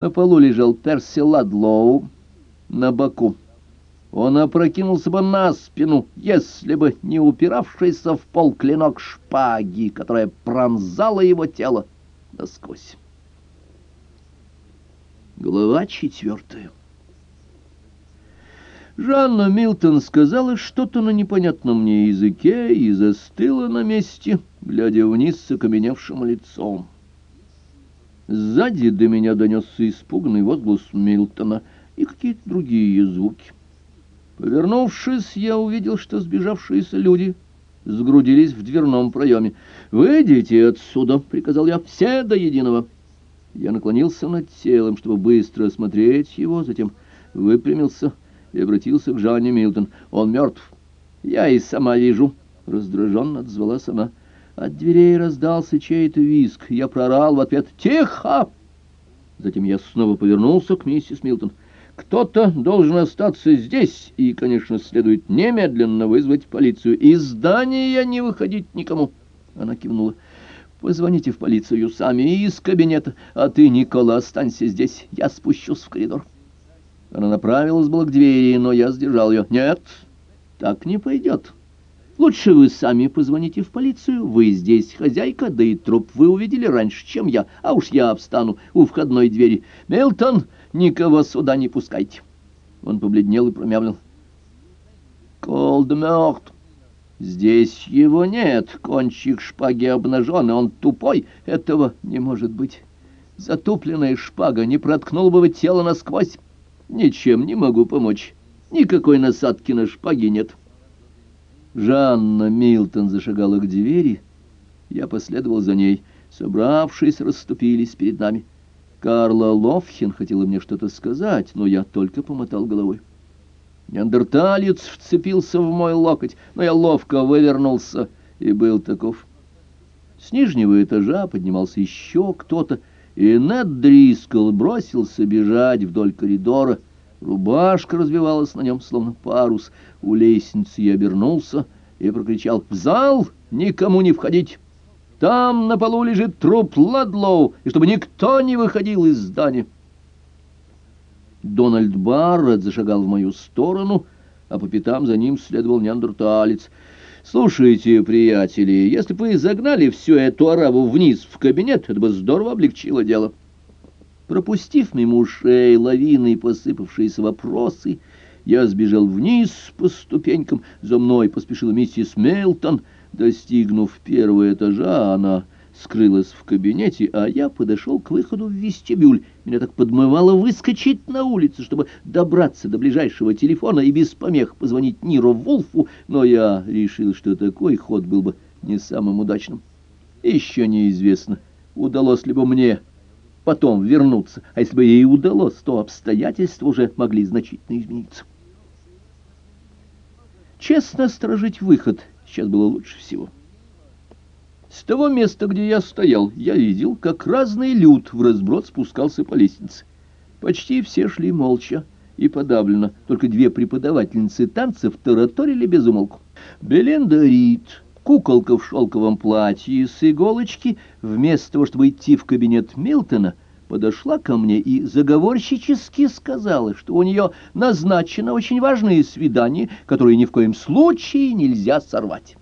На полу лежал Перси Ладлоу на боку. Он опрокинулся бы на спину, если бы не упиравшийся в пол клинок шпаги, которая пронзала его тело насквозь. Глава четвертая. Жанна Милтон сказала что-то на непонятном мне языке и застыла на месте, глядя вниз с окаменевшим лицом. Сзади до меня донесся испуганный возглас Милтона и какие-то другие звуки. Повернувшись, я увидел, что сбежавшиеся люди сгрудились в дверном проеме. «Выйдите отсюда!» — приказал я. «Все до единого!» Я наклонился над телом, чтобы быстро осмотреть его, затем выпрямился и обратился к Жанне Милтон. «Он мертв!» «Я и сама вижу!» — раздраженно отзвала сама. От дверей раздался чей-то визг. Я прорал в ответ «Тихо!». Затем я снова повернулся к миссис Милтон. «Кто-то должен остаться здесь, и, конечно, следует немедленно вызвать полицию. Из здания не выходить никому!» Она кивнула. «Позвоните в полицию сами из кабинета, а ты, Никола, останься здесь, я спущусь в коридор». Она направилась была к двери, но я сдержал ее. «Нет, так не пойдет». Лучше вы сами позвоните в полицию. Вы здесь хозяйка, да и труп вы увидели раньше, чем я. А уж я обстану у входной двери. Мелтон, никого сюда не пускайте. Он побледнел и промямлил. Колд мертв. Здесь его нет. Кончик шпаги обнажен, и он тупой. Этого не может быть. Затупленная шпага не проткнула бы тело насквозь. Ничем не могу помочь. Никакой насадки на шпаге нет. Жанна Милтон зашагала к двери, я последовал за ней. Собравшись, расступились перед нами. Карла Ловхин хотела мне что-то сказать, но я только помотал головой. Неандерталец вцепился в мой локоть, но я ловко вывернулся и был таков. С нижнего этажа поднимался еще кто-то, и Нед Дрискл бросился бежать вдоль коридора, Рубашка развивалась на нем, словно парус. У лестницы я обернулся и прокричал «В зал! Никому не входить! Там на полу лежит труп Ладлоу, и чтобы никто не выходил из здания!» Дональд Барретт зашагал в мою сторону, а по пятам за ним следовал неандерталец. «Слушайте, приятели, если бы вы загнали всю эту араву вниз в кабинет, это бы здорово облегчило дело». Пропустив мимо ушей лавиной посыпавшиеся вопросы, я сбежал вниз по ступенькам, за мной поспешила миссис Мелтон. Достигнув первого этажа, она скрылась в кабинете, а я подошел к выходу в вестибюль. Меня так подмывало выскочить на улицу, чтобы добраться до ближайшего телефона и без помех позвонить Ниро Вулфу, но я решил, что такой ход был бы не самым удачным. Еще неизвестно, удалось ли бы мне потом вернуться, а если бы ей удалось, то обстоятельства уже могли значительно измениться. Честно сторожить выход сейчас было лучше всего. С того места, где я стоял, я видел, как разный люд в разброд спускался по лестнице. Почти все шли молча и подавленно, только две преподавательницы танцев тараторили без умолку. Беленда Рид, куколка в шелковом платье с иголочки, вместо того, чтобы идти в кабинет Милтона, подошла ко мне и заговорщически сказала, что у нее назначено очень важное свидание, которое ни в коем случае нельзя сорвать.